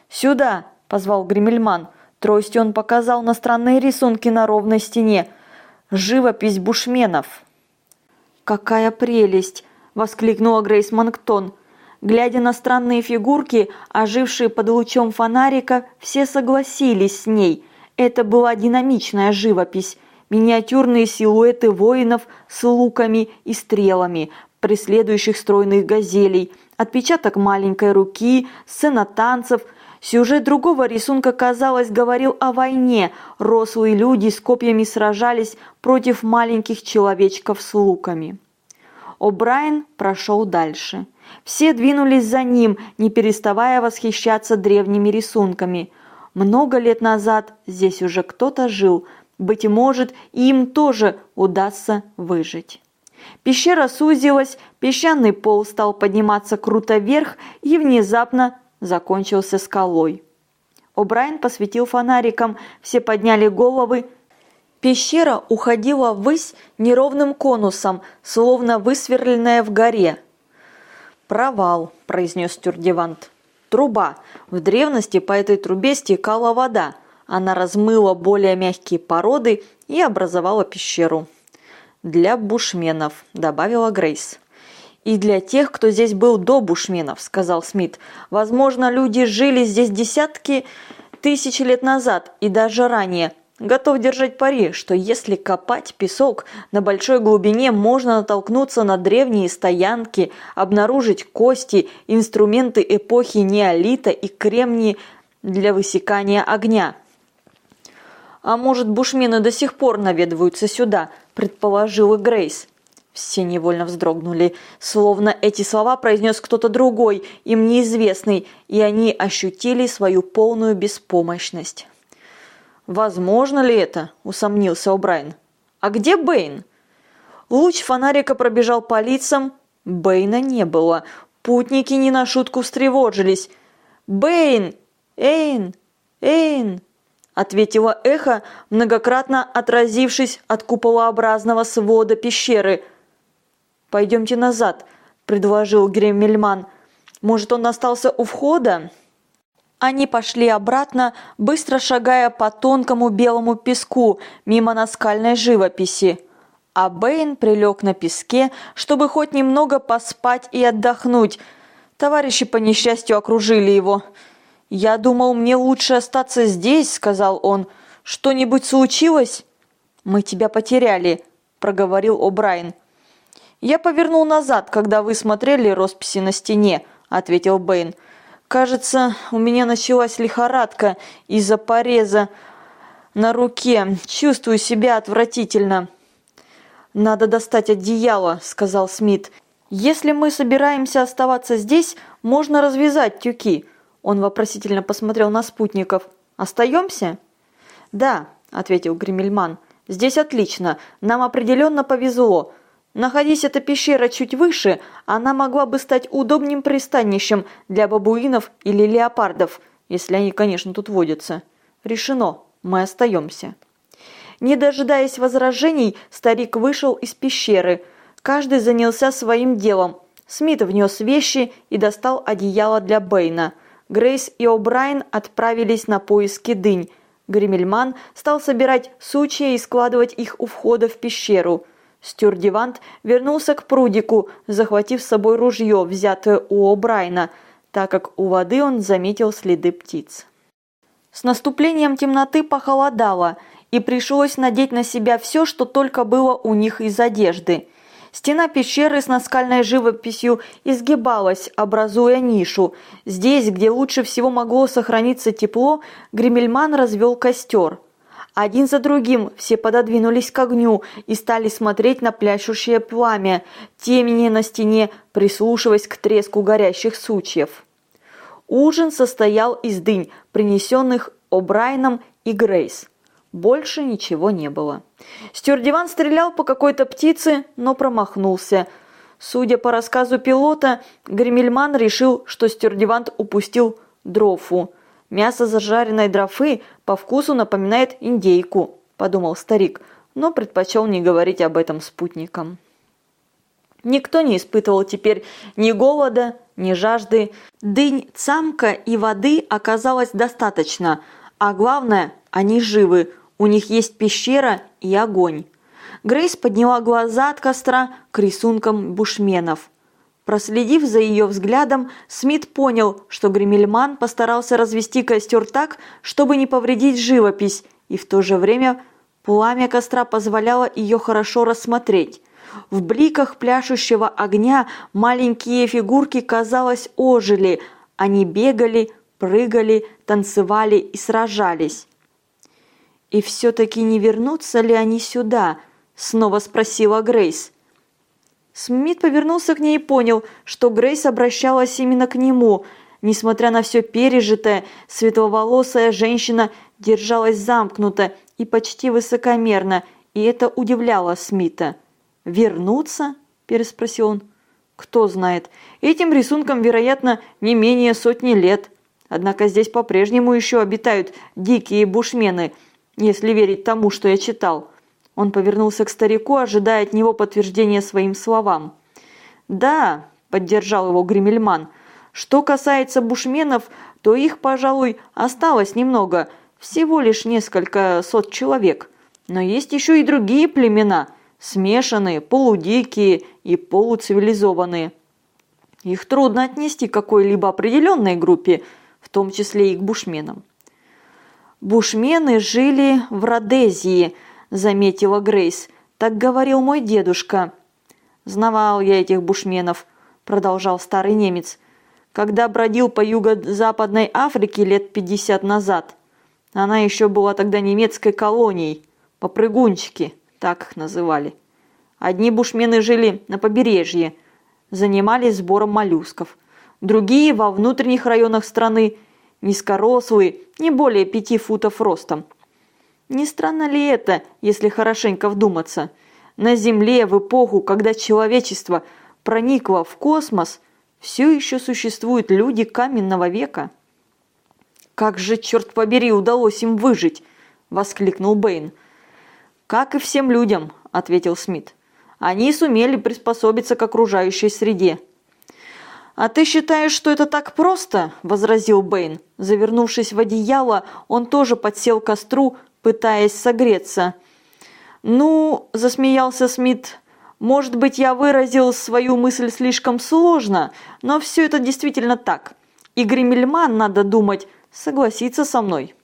«Сюда!» – позвал Гремельман. Тростью он показал на странные рисунки на ровной стене. «Живопись бушменов!» «Какая прелесть!» – воскликнула Грейс Манктон. Глядя на странные фигурки, ожившие под лучом фонарика, все согласились с ней. Это была динамичная живопись. Миниатюрные силуэты воинов с луками и стрелами, преследующих стройных газелей, отпечаток маленькой руки, сцена танцев – Сюжет другого рисунка, казалось, говорил о войне. Рослые люди с копьями сражались против маленьких человечков с луками. О'Брайен прошел дальше. Все двинулись за ним, не переставая восхищаться древними рисунками. Много лет назад здесь уже кто-то жил. Быть может, им тоже удастся выжить. Пещера сузилась, песчаный пол стал подниматься круто вверх и внезапно закончился скалой. О'Брайен посветил фонариком, все подняли головы. Пещера уходила ввысь неровным конусом, словно высверленная в горе. «Провал», – произнес Тюрдевант. «Труба. В древности по этой трубе стекала вода. Она размыла более мягкие породы и образовала пещеру». «Для бушменов», – добавила Грейс и для тех, кто здесь был до бушменов», – сказал Смит. «Возможно, люди жили здесь десятки тысяч лет назад и даже ранее. Готов держать пари, что если копать песок на большой глубине, можно натолкнуться на древние стоянки, обнаружить кости, инструменты эпохи неолита и кремнии для высекания огня». «А может, бушмены до сих пор наведываются сюда?» – предположила Грейс. Все невольно вздрогнули, словно эти слова произнес кто-то другой, им неизвестный, и они ощутили свою полную беспомощность. «Возможно ли это?» – усомнился О'Брайен. «А где Бэйн?» Луч фонарика пробежал по лицам. Бэйна не было. Путники не на шутку встревожились. «Бэйн! Эйн! Эйн!» – ответило эхо, многократно отразившись от куполообразного свода пещеры – «Пойдемте назад», – предложил Гремельман. «Может, он остался у входа?» Они пошли обратно, быстро шагая по тонкому белому песку, мимо наскальной живописи. А Бэйн прилег на песке, чтобы хоть немного поспать и отдохнуть. Товарищи по несчастью окружили его. «Я думал, мне лучше остаться здесь», — сказал он. «Что-нибудь случилось?» «Мы тебя потеряли», — проговорил О'Брайен. «Я повернул назад, когда вы смотрели росписи на стене», – ответил Бэйн. «Кажется, у меня началась лихорадка из-за пореза на руке. Чувствую себя отвратительно». «Надо достать одеяло», – сказал Смит. «Если мы собираемся оставаться здесь, можно развязать тюки». Он вопросительно посмотрел на спутников. «Остаемся?» «Да», – ответил Гримельман. «Здесь отлично. Нам определенно повезло. Находись эта пещера чуть выше, она могла бы стать удобным пристанищем для бабуинов или леопардов, если они, конечно, тут водятся. Решено, мы остаемся. Не дожидаясь возражений, старик вышел из пещеры. Каждый занялся своим делом. Смит внес вещи и достал одеяло для Бэйна. Грейс и О'Брайен отправились на поиски дынь. Гримельман стал собирать сучья и складывать их у входа в пещеру – Стюардевант вернулся к прудику, захватив с собой ружье, взятое у О'Брайна, так как у воды он заметил следы птиц. С наступлением темноты похолодало, и пришлось надеть на себя все, что только было у них из одежды. Стена пещеры с наскальной живописью изгибалась, образуя нишу. Здесь, где лучше всего могло сохраниться тепло, Гримельман развел костер – один за другим все пододвинулись к огню и стали смотреть на пляшущее пламя, темени на стене, прислушиваясь к треску горящих сучьев. Ужин состоял из дынь, принесенных О'Брайном и Грейс. Больше ничего не было. Стюардиван стрелял по какой-то птице, но промахнулся. Судя по рассказу пилота, Гремельман решил, что стюардивант упустил дрофу. Мясо зажаренной дрофы по вкусу напоминает индейку, подумал старик, но предпочел не говорить об этом спутникам. Никто не испытывал теперь ни голода, ни жажды. Дынь, цамка и воды оказалось достаточно, а главное, они живы, у них есть пещера и огонь. Грейс подняла глаза от костра к рисункам бушменов. Проследив за ее взглядом, Смит понял, что Гремельман постарался развести костер так, чтобы не повредить живопись, и в то же время пламя костра позволяло ее хорошо рассмотреть. В бликах пляшущего огня маленькие фигурки, казалось, ожили. Они бегали, прыгали, танцевали и сражались. «И все-таки не вернутся ли они сюда?» – снова спросила Грейс. Смит повернулся к ней и понял, что Грейс обращалась именно к нему. Несмотря на все пережитое, светловолосая женщина держалась замкнуто и почти высокомерно, и это удивляло Смита. «Вернуться?» – переспросил он. «Кто знает. Этим рисункам, вероятно, не менее сотни лет. Однако здесь по-прежнему еще обитают дикие бушмены, если верить тому, что я читал». Он повернулся к старику, ожидая от него подтверждения своим словам. «Да», – поддержал его Гримельман, – «что касается бушменов, то их, пожалуй, осталось немного, всего лишь несколько сот человек. Но есть еще и другие племена, смешанные, полудикие и полуцивилизованные. Их трудно отнести к какой-либо определенной группе, в том числе и к бушменам. Бушмены жили в Родезии – заметила Грейс. «Так говорил мой дедушка». «Знавал я этих бушменов», – продолжал старый немец. «Когда бродил по юго-западной Африке лет пятьдесят назад. Она еще была тогда немецкой колонией. Попрыгунчики, так их называли. Одни бушмены жили на побережье, занимались сбором моллюсков. Другие во внутренних районах страны, низкорослые, не более пяти футов ростом. Не странно ли это, если хорошенько вдуматься? На Земле в эпоху, когда человечество проникло в космос, все еще существуют люди каменного века. «Как же, черт побери, удалось им выжить!» – воскликнул Бэйн. «Как и всем людям», – ответил Смит. «Они сумели приспособиться к окружающей среде». «А ты считаешь, что это так просто?» – возразил Бэйн. Завернувшись в одеяло, он тоже подсел к костру, пытаясь согреться. «Ну», – засмеялся Смит, – «может быть, я выразил свою мысль слишком сложно, но все это действительно так. И Гримельман, надо думать, согласится со мной».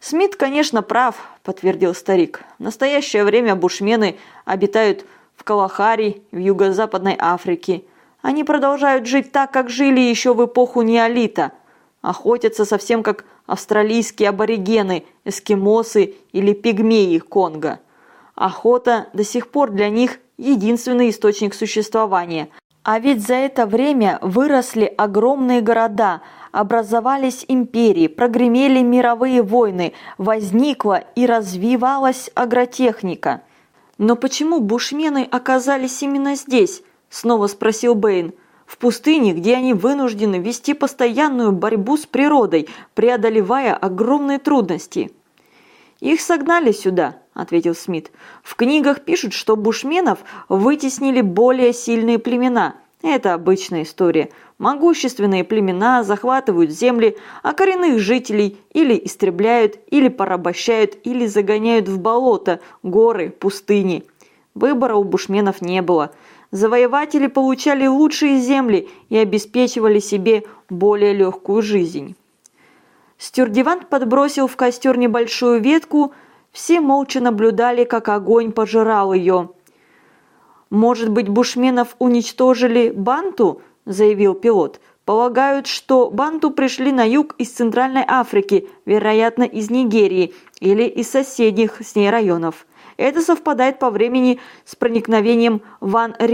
«Смит, конечно, прав», – подтвердил старик. «В настоящее время бушмены обитают в Калахари, в юго-западной Африке. Они продолжают жить так, как жили еще в эпоху неолита. Охотятся совсем как австралийские аборигены, эскимосы или пигмеи Конго. Охота до сих пор для них единственный источник существования. А ведь за это время выросли огромные города, образовались империи, прогремели мировые войны, возникла и развивалась агротехника. «Но почему бушмены оказались именно здесь?» – снова спросил Бэйн в пустыне, где они вынуждены вести постоянную борьбу с природой, преодолевая огромные трудности. «Их согнали сюда», – ответил Смит. «В книгах пишут, что бушменов вытеснили более сильные племена. Это обычная история. Могущественные племена захватывают земли, а коренных жителей или истребляют, или порабощают, или загоняют в болото, горы, пустыни. Выбора у бушменов не было – завоеватели получали лучшие земли и обеспечивали себе более легкую жизнь. Стюрдевант подбросил в костер небольшую ветку, все молча наблюдали, как огонь пожирал ее. «Может быть, бушменов уничтожили банту?» – заявил пилот. «Полагают, что банту пришли на юг из Центральной Африки, вероятно, из Нигерии или из соседних с ней районов. Это совпадает по времени с проникновением Ван Ри